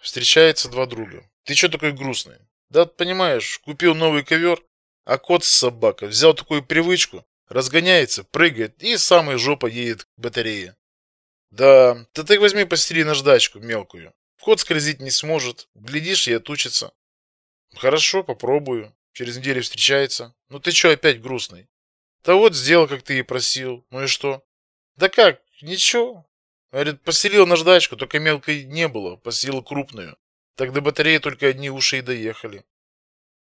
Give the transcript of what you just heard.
Встречаются два друга. Ты что такой грустный? Да, понимаешь, купил новый ковер, а кот с собакой взял такую привычку, разгоняется, прыгает и самой жопой едет к батарее. Да, ты так возьми постели наждачку мелкую. Кот скользить не сможет, глядишь и отучится. Хорошо, попробую. Через неделю встречается. Ну ты что опять грустный? Да вот сделал, как ты и просил. Ну и что? Да как? Ничего. Говорит, постелил наждачку, только мелкой не было, постелил крупную. Так до батареи только одни уши и доехали.